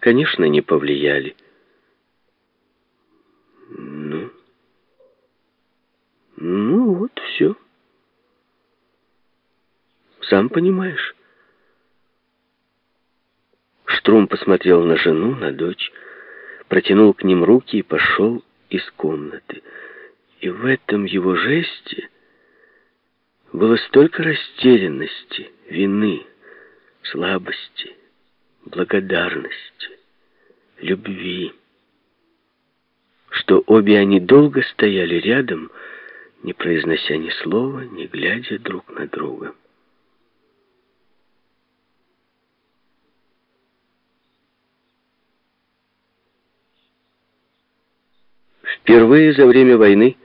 конечно, не повлияли. Ну, ну вот все. Сам понимаешь. Штрум посмотрел на жену, на дочь, протянул к ним руки и пошел из комнаты. И в этом его жесте было столько растерянности, вины, слабости, благодарности, любви, что обе они долго стояли рядом, не произнося ни слова, не глядя друг на друга. Впервые за время войны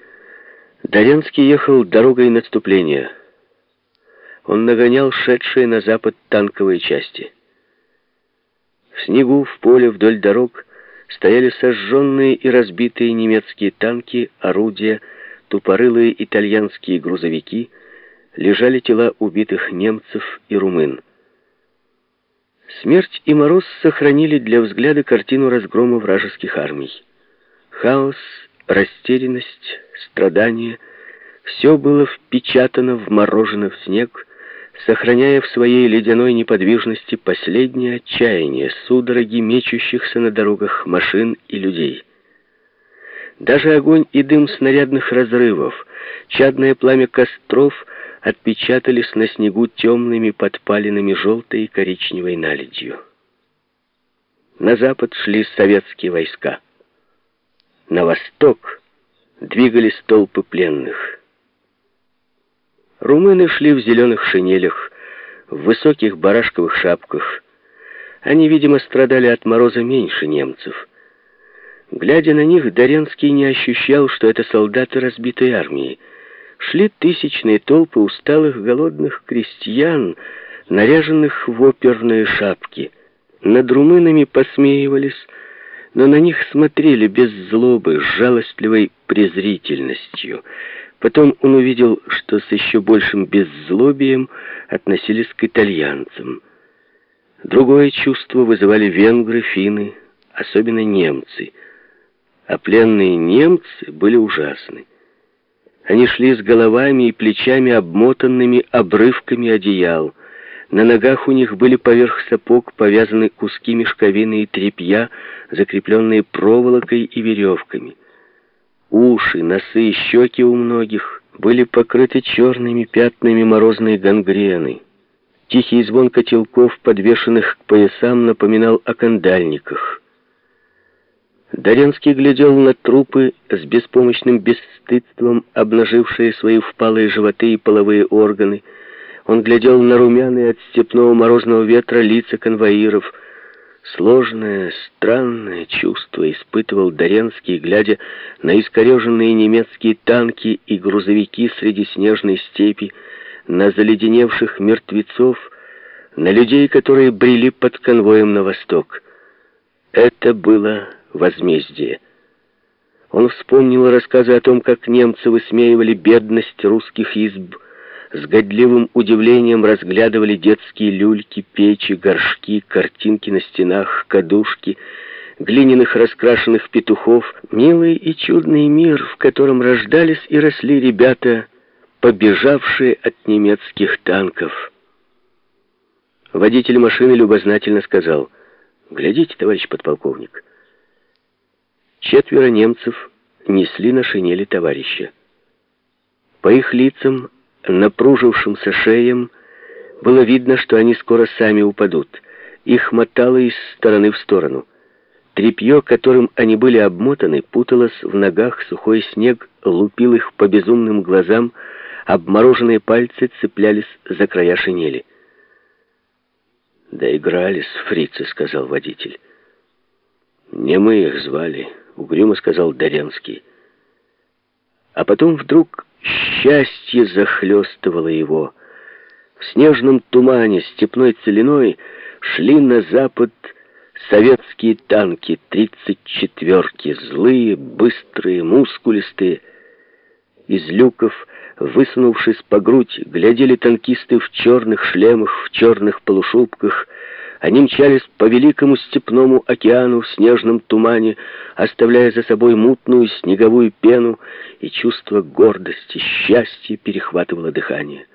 Доренский ехал дорогой наступления. Он нагонял шедшие на запад танковые части. Снегу, в поле, вдоль дорог стояли сожженные и разбитые немецкие танки, орудия, тупорылые итальянские грузовики, лежали тела убитых немцев и румын. Смерть и мороз сохранили для взгляда картину разгрома вражеских армий. Хаос растерянность, страдания — все было впечатано, вморожено в снег, сохраняя в своей ледяной неподвижности последнее отчаяние судороги мечущихся на дорогах машин и людей. Даже огонь и дым снарядных разрывов, чадное пламя костров отпечатались на снегу темными подпалинами желтой и коричневой наледью. На запад шли советские войска. На восток двигались толпы пленных. Румыны шли в зеленых шинелях, в высоких барашковых шапках. Они, видимо, страдали от мороза меньше немцев. Глядя на них, Доренский не ощущал, что это солдаты разбитой армии. Шли тысячные толпы усталых голодных крестьян, наряженных в оперные шапки. Над румынами посмеивались, но на них смотрели без злобы, с жалостливой презрительностью. Потом он увидел, что с еще большим беззлобием относились к итальянцам. Другое чувство вызывали венгры, финны, особенно немцы. А пленные немцы были ужасны. Они шли с головами и плечами, обмотанными обрывками одеял, на ногах у них были поверх сапог повязаны куски мешковины и тряпья, закрепленные проволокой и веревками. Уши, носы и щеки у многих были покрыты черными пятнами морозной гангрены. Тихий звон котелков, подвешенных к поясам, напоминал о кандальниках. Доренский глядел на трупы с беспомощным бесстыдством, обнажившие свои впалые животы и половые органы, он глядел на румяные от степного морозного ветра лица конвоиров. Сложное, странное чувство испытывал Доренский, глядя на искореженные немецкие танки и грузовики среди снежной степи, на заледеневших мертвецов, на людей, которые брели под конвоем на восток. Это было возмездие. Он вспомнил рассказы о том, как немцы высмеивали бедность русских изб, с годливым удивлением разглядывали детские люльки, печи, горшки, картинки на стенах, кадушки, глиняных раскрашенных петухов, милый и чудный мир, в котором рождались и росли ребята, побежавшие от немецких танков. Водитель машины любознательно сказал, «Глядите, товарищ подполковник». Четверо немцев несли на шинели товарища. По их лицам напружившимся шеям было видно, что они скоро сами упадут. Их мотало из стороны в сторону. Трепье, которым они были обмотаны, путалось в ногах, сухой снег лупил их по безумным глазам, обмороженные пальцы цеплялись за края шинели. «Доигрались, фрицы», — сказал водитель. «Не мы их звали», — угрюмо сказал Доренский. А потом вдруг Счастье захлестывало его. В снежном тумане степной целиной шли на запад советские танки, тридцать четверки, злые, быстрые, мускулистые. Из люков, высунувшись по грудь, глядели танкисты в черных шлемах, в черных полушубках, Они мчались по великому степному океану в снежном тумане, оставляя за собой мутную снеговую пену, и чувство гордости, счастья перехватывало дыхание.